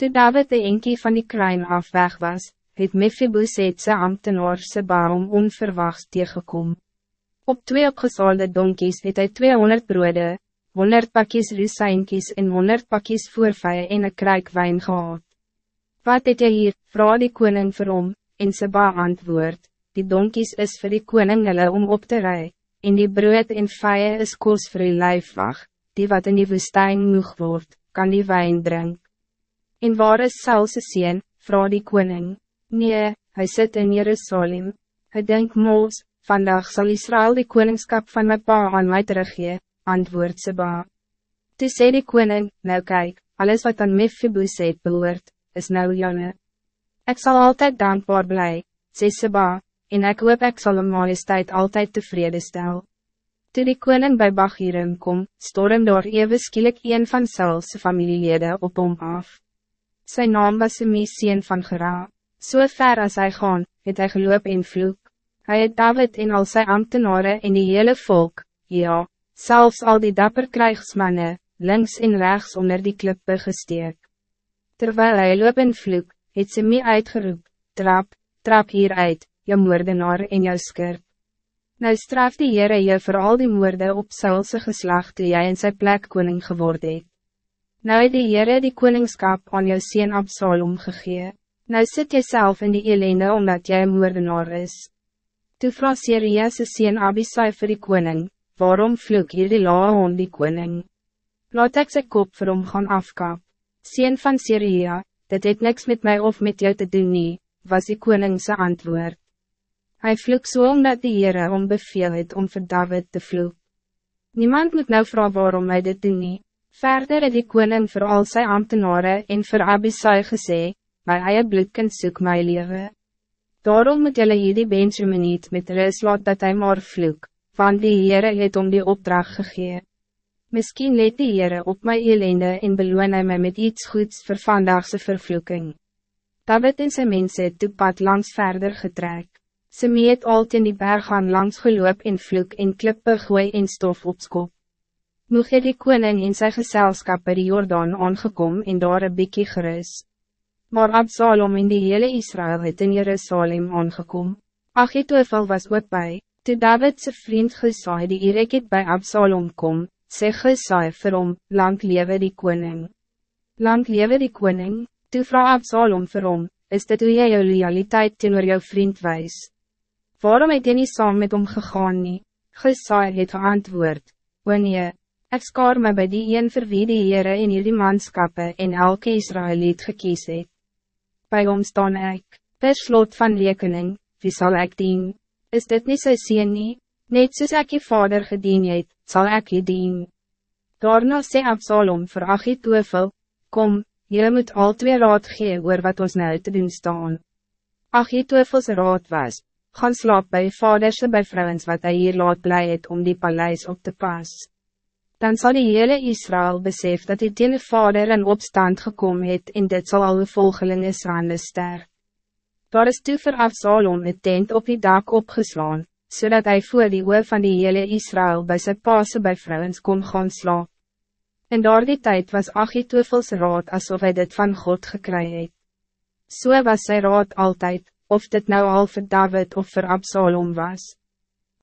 Toe David de enkie van die kruin af weg was, het Mephibosheth sy ambtenaar sy baam onverwachts tegengekom. Op twee opgezaalde donkies het hy 200 brode, 100 pakjes rusijnkies en 100 pakjes voorvije en een kruik wijn gehad. Wat het jy hier, vraag die koning vir hom, en sy ba antwoord, die donkies is voor die koning hulle om op te rijden, en die brood en vije is koos vir die lijfwacht, die wat in die woestijn moeg wordt, kan die wijn drink. En waar is Saulse sien, vraag die koning? Nee, hij zit in Jerusalem. Hij denkt moos, vandaag zal Israël die koningskap van mijn pa aan mij teruggee, antwoord Seba. Toe sê die koning, nou kijk, alles wat aan Mephibosheth behoort, is nou janne. Ik zal altijd dankbaar blij, sê Seba, en ik hoop ik zal een majesteit altijd tevreden stel. Toe die koning bij Bachirum kom, storm door ewe skielik een van Saulse familielede op hom af. Zijn naam was Semie sien van Gera. So ver as hy gaan, het hy geloop en vloek. Hy het David en al sy ambtenaren en die hele volk, ja, zelfs al die dapper krijgsmannen, links en rechts onder die klippe gesteek. Terwijl hij loop en vloek, het Semie uitgeroep, trap, trap hier uit, jou moordenaar en jou skirp. Nou straf die Heere je voor al die moorden op Saulse geslacht toe jy in sy plek koning geworden het. Nou het die Heere die koningskap aan jou sien Absalom gegee. Nou sit jy self in die elende omdat een moordenaar is. Toe vraag Syria sy sien Abisai vir die koning, waarom vloek hier die lae hond die koning? Laat ek sy kop vir hom gaan afkap. Sien van Syria, dit het niks met mij of met jou te doen nie, was die koning sy antwoord. Hij vloek so omdat die Heere om beveel het om vir David te vloek. Niemand moet nou vragen waarom hij dit doen nie. Verder het die koning voor al sy ambtenaren en voor Abisai gesê, my eie bloedkind soek my leven. Daarom moet jylle hier die Benjamin niet met rus laat dat hij maar vloek, want die Heere het om die opdracht gegee. Misschien let die Heere op my elende en beloon hy my met iets goeds vir vandagse vervloeking. David en sy mense het toe pad langs verder getrek. Sy meet al in die berg aan langs geloop en vloek en klippe gooi en stof opskop. Moeg het die koning in sy geselskap by die Jordaan aangekom en daar een bykie gerus. Maar Absalom en die hele Israël het in Jerusalem aangekom. Achitofel was ook bij. Toe David zijn vriend Gesaai die Irek het by Absalom kom, sê Gesaai vir hom, lang lewe die koning. Lang lewe die koning, toe vraag Absalom vir hom, is dit hoe jy jou loyaliteit teenoor jou vriend wijs? Waarom het jy nie saam met hom gegaan nie? Gesaai het geantwoord, o nee, Ik skaar my by die een vir wie die Heere en hierdie manskappe en elke Israëliet gekies het. By hom staan ek, per slot van rekening, wie zal ik dien? Is dit niet sy sien nie? Net soos ek je vader gedien het, sal ek je dien. Daarna sê Absalom vir Achitofel, kom, jullie moet al twee raad gee oor wat ons nou te doen staan. Achitofels raad was, gaan slaap by vaderse by vrouwens wat hij hier laat blij het om die paleis op te pas dan zal die hele Israël besef dat die teen vader in opstand gekomen het en dit zal alle volgeling Israël ster. Daar is toe vir Absalom het tent op die dak opgeslaan, zodat hij voor die oor van die hele Israël bij zijn paase bij vrouwens kon gaan slaap. In daar die tijd was Achitofels raad alsof hij dit van God gekry het. So was zijn raad altijd, of dit nou al voor David of voor Absalom was.